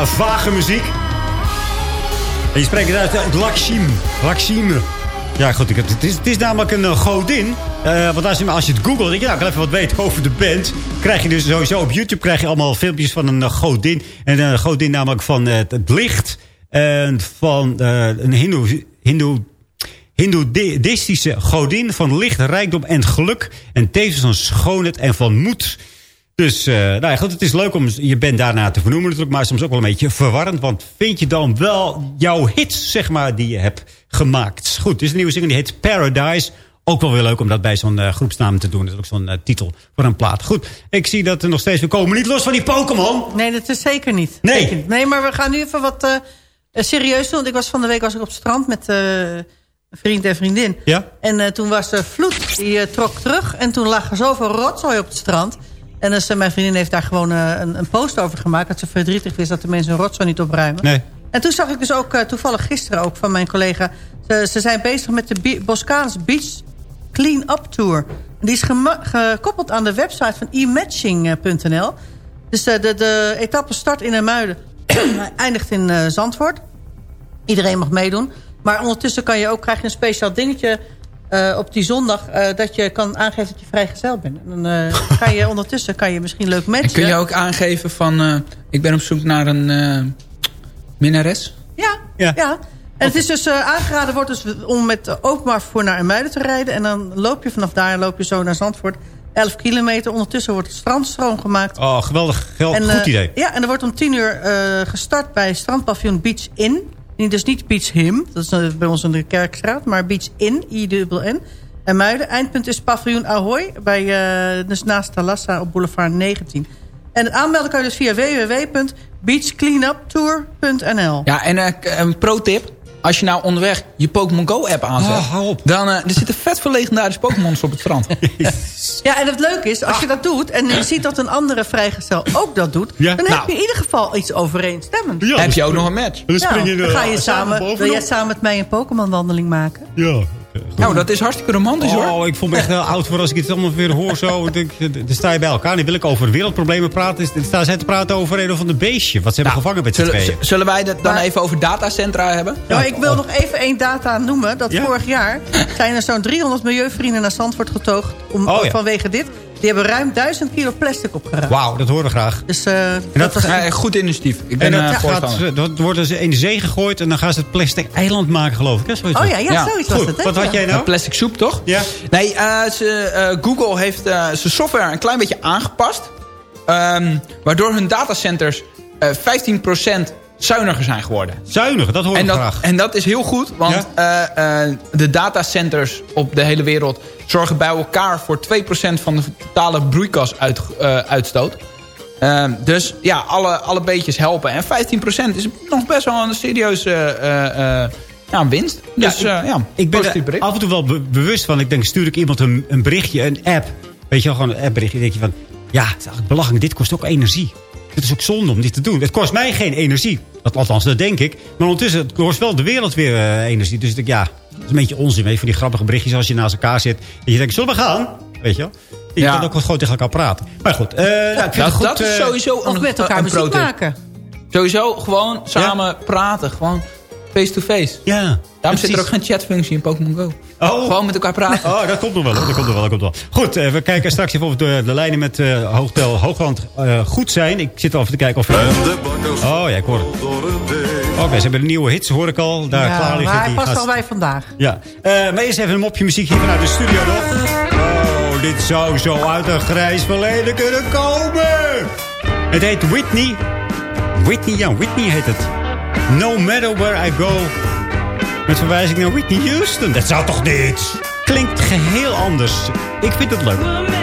Ja, vage muziek. En je spreekt het uit, uit Lakshim. Ja, goed. ik heb- Het is, het is namelijk een eh, godin. Eh, want als je, als je het googelt, denk je, ik wil even wat weten over de band. Krijg je dus sowieso op YouTube krijg je allemaal filmpjes van een eh, godin. En een godin namelijk van eh, het licht. En van eh, een hindoe, hindoe, hindoeïstische godin van licht, rijkdom en geluk. En tevens van schoonheid en van moed. Dus eh, nou ja, goed, het is leuk om je band daarna te vernoemen natuurlijk. Maar soms ook wel een beetje verwarrend. Want vind je dan wel jouw hits, zeg maar, die je hebt gemaakt? Goed, is een nieuwe single die heet Paradise. Ook wel weer leuk om dat bij zo'n eh, groepsnaam te doen. Dat is ook zo'n eh, titel voor een plaat. Goed, ik zie dat er nog steeds... We komen niet los van die Pokémon. Nee, dat is zeker niet. Nee. Zeker niet. Nee, maar we gaan nu even wat serieus doen. Want ik was van de week was ik op het strand met vriend en vriendin. Ja? En toen was de vloed, die trok terug. En toen lag er zoveel rotzooi op het strand. En dus, mijn vriendin heeft daar gewoon eh, een, een post over gemaakt. Dat ze verdrietig is dat de mensen hun rotzooi niet opruimen. Nee. En toen zag ik dus ook eh, toevallig gisteren ook van mijn collega... Ze, ze zijn bezig met de Boscaans Beach Clean Up Tour. Die is gekoppeld aan de website van e-matching.nl. Dus de, de etappe start in Muiden eindigt in Zandvoort. Iedereen mag meedoen. Maar ondertussen kan je ook, krijg je een speciaal dingetje eh, op die zondag... eh, dat je kan aangeven dat je vrijgezel bent. En dan eh, kan je ondertussen kan je misschien leuk matchen. En kun je ook aangeven van... eh, ik ben op zoek naar een, eh, Minnares? Ja, ja. En het is dus eh, aangeraden wordt dus om met openbaar vervoer naar Muiden te rijden. En dan loop je vanaf daar loop je zo naar Zandvoort. 11 kilometer. Ondertussen wordt het strand stroomgemaakt. Oh, geweldig. Geld, En, goed idee. Ja, en er wordt om 10 uur eh, gestart bij strandpaviljoen Beach Inn. Dus niet Beach Him, dat is eh, bij ons in de Kerkstraat. Maar Beach Inn, I-N. En Muiden, eindpunt is paviljoen Ahoy. Bij, eh, dus naast Talassa op boulevard 19. En het aanmelden kan je dus via www.beachcleanuptour.nl Ja, en eh, een pro-tip. Als je nou onderweg je Pokémon Go app aanzet. Oh, Dan eh, er zitten vet veel legendarische Pokémons op het strand. Ja, en het leuke is, als je dat doet... en je ziet dat een andere vrijgezel ook dat doet... Ja. dan Nou. heb je in ieder geval iets overeenstemmends. Ja, Heb je ook nog een match? Dan Ja, spring je dan er ga je samen samen, bovenop. wil jij samen met mij een Pokémon-wandeling maken? Ja. Nou, dat is hartstikke romantisch hoor. Oh, ik voel me echt heel oud voor als ik het allemaal weer hoor zo. Ik denk, Dan sta je bij elkaar. Nu wil ik over wereldproblemen praten. Dan staan zij te praten over een of ander beestje. Wat ze hebben gevangen met z'n Zullen, tweeën. zullen wij het dan even over datacentra hebben? Nou, ik wil nog even één data noemen. Dat vorig jaar zijn er zo'n 300 milieuvrienden naar Zandvoort getoogd. Om, Oh, ja. Vanwege dit. Die hebben ruim 1000 kilo plastic opgeruimd. Wauw, dat horen we graag. Dus eh, En dat was... Ja, goed initiatief. Ik ben en eh, dat, voorstander. gaat, dat wordt dus in de zee gegooid en dan gaan ze het plastic eiland maken, geloof ik. Hè? Zoiets Oh ja, ja, zoiets was Goed, het. Hè? wat had jij nou? Een plastic soep, toch? Ja. Nee, eh, ze, eh, Google heeft eh, zijn software een klein beetje aangepast. Ehm, waardoor hun datacenters eh 15% zuiniger zijn geworden. Zuinig, dat hoor En ik dat, graag. en dat is heel goed, want eh, eh, de datacenters op de hele wereld... zorgen bij elkaar voor 2% van de totale broeikasuitstoot. Ehm, dus ja, alle, alle beetjes helpen. En 15% is nog best wel een serieuze eh, eh, ja, winst. Dus ja, ja ik ben er af en toe wel be- bewust van. Ik denk, stuur ik iemand een, een berichtje, een app. Weet je wel, gewoon een appberichtje. Dan denk je van, ja, het is eigenlijk belachelijk. Dit kost ook energie. Het is ook zonde om dit te doen. Het kost mij geen energie. Dat, althans, dat denk ik. Maar ondertussen, het kost wel de wereld weer eh, energie. Dus ik denk, ja, dat is een beetje onzin. Weet je, van die grappige berichtjes als je naast elkaar zit. En je denkt, zullen we gaan? Weet je wel? Je Ja. kan ook wel gewoon tegen elkaar praten. Maar goed, eh, nou, ik vind dat, goed. dat is eh, sowieso Of een, met elkaar een muziek maken. Sowieso gewoon samen praten. Gewoon face-to-face. Ja. Daarom zit er ook geen chatfunctie in Pokémon Go. Oh. Gewoon met elkaar praten. Oh, dat komt nog wel. Dat komt nog wel. Dat komt wel. Goed, eh, we kijken straks even of de, de lijnen met eh Hoogtel Hoogland eh, goed zijn. Ik zit al even te kijken of... Oh ja, ik hoor het. Oké, ze hebben de nieuwe hits, hoor ik al. Daar ja, klaar liggen. maar hij Die past gaat- al bij vandaag. Ja. Eh, maar eerst even een mopje muziek hier vanuit de studio nog. Oh, dit zou zo uit een grijs verleden kunnen komen. Het heet Whitney. Whitney, ja, Whitney heet het. No matter where I go. Met verwijzing naar Whitney Houston. Dat zou toch niet? Klinkt geheel anders. Ik vind het leuk.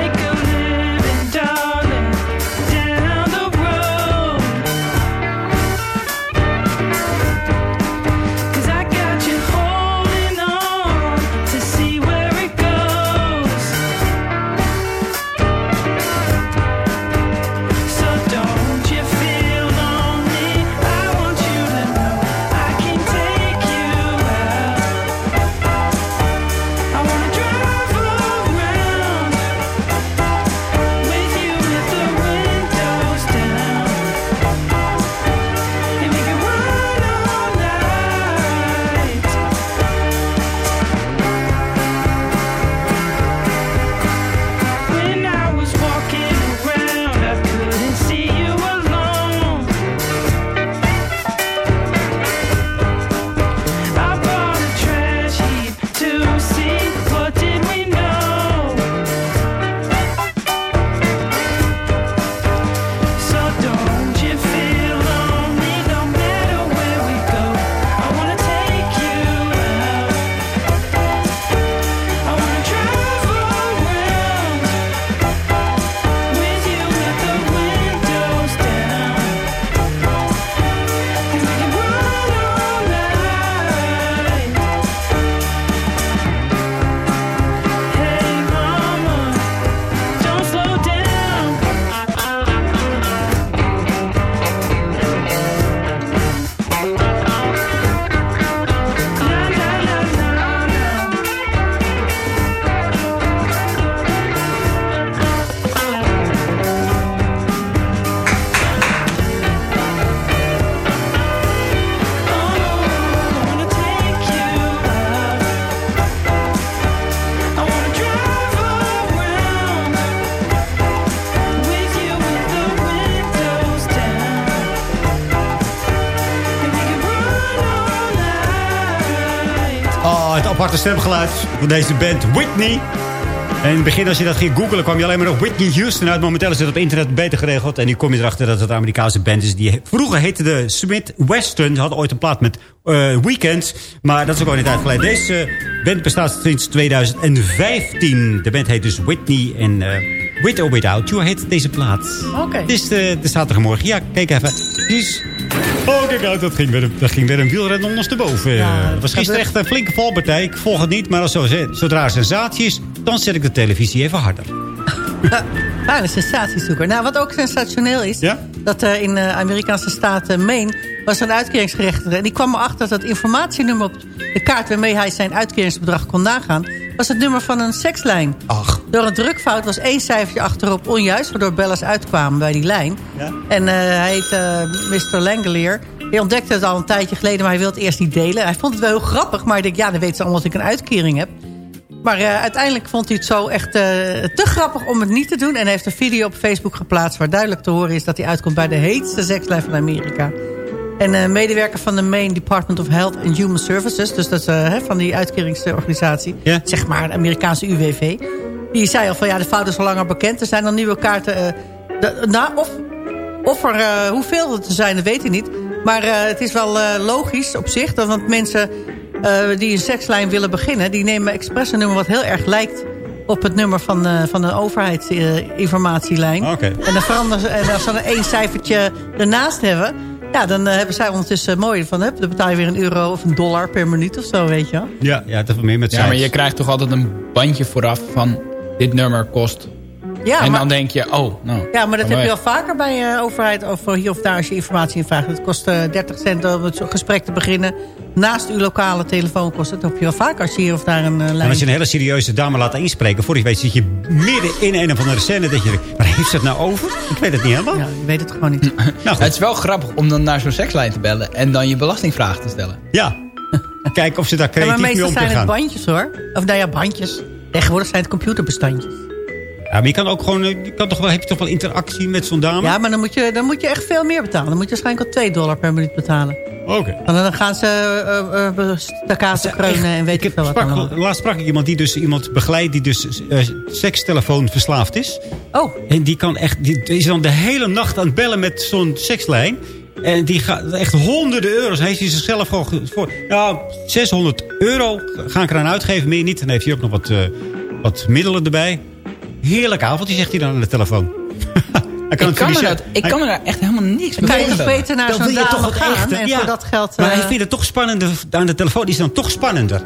Het aparte stemgeluid van deze band Whitney. En in het begin, als je dat ging googlen, kwam je alleen maar nog Whitney Houston uit. Momenteel is het op internet beter geregeld. En nu kom je erachter dat het een Amerikaanse band is. Die vroeger heette de Smith Western. Ze hadden ooit een plaat met eh, Weekend. Maar dat is ook al niet uit geleden. Deze eh, band bestaat sinds 2015. De band heet dus Whitney. En eh With or Without You heet deze plaat. Oké. Het is de, de zaterdagmorgen. Ja, kijk even. Precies. Oh, kijk uit. Dat ging weer, een- dat ging weer een wielrennen ondersteboven. Ja, Het was gisteren echt een flinke valpartij. Ik volg het niet. Maar als zo, zodra er sensatie is, dan zet ik de televisie even harder. Ah, een sensatiezoeker. Nou, wat ook sensationeel is... dat eh, in de Amerikaanse staat eh, Maine... was een uitkeringsgerechtigde. En die kwam erachter dat het informatienummer op de kaart... waarmee hij zijn uitkeringsbedrag kon nagaan... was het nummer van een sekslijn. Ach. Door een drukfout was één cijfertje achterop onjuist... waardoor bellers uitkwamen bij die lijn. Ja. En eh, hij heet eh, Mr. Langelier. Hij ontdekte het al een tijdje geleden... maar hij wilde het eerst niet delen. Hij vond het wel heel grappig... maar ik denk, ja, dan weten ze allemaal dat ik een uitkering heb... Maar eh, uiteindelijk vond hij het zo echt te grappig om het niet te doen. En hij heeft een video op Facebook geplaatst... waar duidelijk te horen is dat hij uitkomt bij de heetste sekslijn van Amerika. En eh medewerker van de Maine Department of Health and Human Services... dus dat is eh, van die uitkeringsorganisatie, zeg maar de Amerikaanse UWV... die zei al van ja, de fout is al langer bekend. Er zijn al nieuwe kaarten... eh, de- nou, of, of er, hoeveel er zijn, dat weet ik niet. Maar het is wel logisch op zich... Dat, want mensen die een sekslijn willen beginnen... die nemen expres een nummer wat heel erg lijkt op het nummer van, eh, van een overheidsinformatielijn. Oké. En, dan veranderen ze, en als ze dan één cijfertje ernaast hebben... Ja, dan eh, hebben zij ondertussen mooi van... Hup, dan betaal je weer een euro of een dollar per minuut of zo, weet je wel. Ja, ja dat is meer met Ja, maar je krijgt toch altijd een bandje vooraf van... dit nummer kost... Ja, en maar- dan denk je, oh, nou... Ja, maar dat heb je wel vaker bij de overheid... of hier of daar als je informatie invraagt. Het kost eh, 30 cent om het gesprek te beginnen. Naast uw lokale telefoon kost het. Dat heb je wel vaker als je hier of daar een eh, En lijn... als je een hele serieuze dame laat inspreken... voor je weet zit je midden in een of andere scène... dat je waar heeft ze het nou over? Ik weet het niet helemaal. Ja, je weet het gewoon niet. Nou, Het is wel grappig om dan naar zo'n sekslijn te bellen... en dan je belastingvraag te stellen. Ja. Kijk of ze daar Ja, maar creatief mee meestal zijn het gaan. bandjes hoor. Of nou ja, bandjes. Tegenwoordig zijn het computerbestandjes. Ja, maar je kan ook gewoon... eh, Je kan toch wel, heb je toch wel interactie met zo'n dame? Ja, maar dan moet, je, dan moet je echt veel meer betalen. Dan moet je waarschijnlijk al 2 dollar per minuut betalen. Oké. En dan gaan ze uh, uh, staccato kreunen en weet ik veel wat Sprak, allemaal. laatst sprak ik iemand die dus iemand begeleidt... die dus eh, sekstelefoon verslaafd is. Oh. En die, kan echt, die is dan de hele nacht aan het bellen met zo'n sekslijn. En die gaat echt honderden euro's. Heeft hij zichzelf gewoon ge- voor... Ja, 600 euro ga ik eraan uitgeven. Meer niet. Dan heeft hij ook nog wat, eh, wat middelen erbij. Heerlijk avondje, zegt hij dan aan de telefoon. Ik kan, me dat, se- ik kan me daar echt helemaal niks Dan kan je mee dus beter naar Dan zo'n wil je dame toch gaan. echte. En Ja. voor dat geld... Maar eh, hij vindt het toch spannender aan de telefoon. Die is dan toch spannender.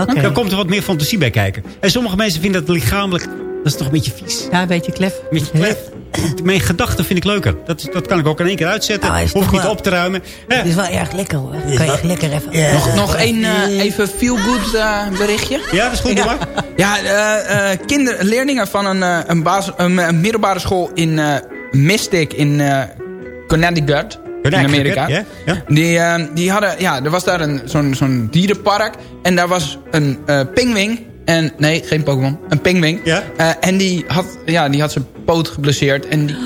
Oké. Dan komt er wat meer fantasie bij kijken. En sommige mensen vinden dat lichamelijk... Dat is toch een beetje vies. Ja, een beetje klef. Een beetje klef. Mijn gedachten vind ik leuker. Dat, dat kan ik ook in één keer uitzetten. Nou, Hoef ik niet wel- op te ruimen. Ja. Het is wel erg lekker hoor. Kan je echt lekker even... Nog, nog één eh, even feel-good eh, berichtje. Ja, dat is goed. Ja, eh, eh, kinder, leerlingen van een, eh, een, basis, een, een middelbare school in eh, Mystic in eh, Connecticut. In Amerika. ja, ja. Die, die hadden, ja, er was daar een- zo'n zo'n dierenpark. En daar was een eh pingwing. En, nee, geen Pokémon. Een pingwing. Ja. Eh, en die had, ja, die had zijn poot geblesseerd. En die,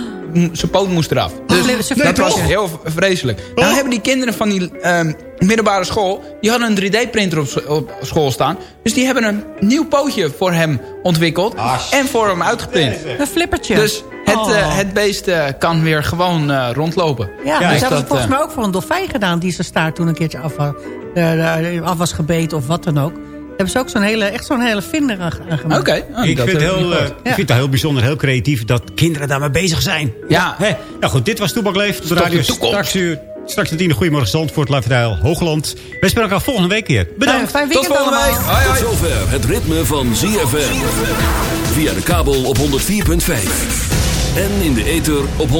zijn poot moest eraf. Dus nee, ze dat was toch? heel vreselijk. Nou hebben die kinderen van die ehm, middelbare school... die hadden een 3D-printer op, op school staan. Dus die hebben een nieuw pootje voor hem ontwikkeld. en voor hem uitgeprint. Een flippertje. Dus het, Oh. eh, het beest eh, kan weer gewoon eh, rondlopen. Ja, Dus maar ze hebben volgens mij ook voor een dolfijn gedaan... die zijn staart toen een keertje af, af was gebeten of wat dan ook. Hebben ze ook zo'n hele, echt zo'n hele vinder aan gemaakt. Oké. Oh, ik vind, heel, eh, ik vind het heel bijzonder, heel creatief... dat kinderen daarmee bezig zijn. Ja. Hè? Nou goed, dit was Toebak De radio straks, uur, straks de tiende. Goedemorgen Zandvoort, Live Hoogland. Wij spelen elkaar volgende week weer. Bedankt. fijn Tot volgende week. Hoi, Tot zover het ritme van ZFM. Via de kabel op 104.5. En in de ether op 106.9.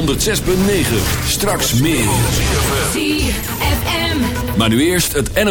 Straks meer. ZFM. Maar nu eerst het NOS.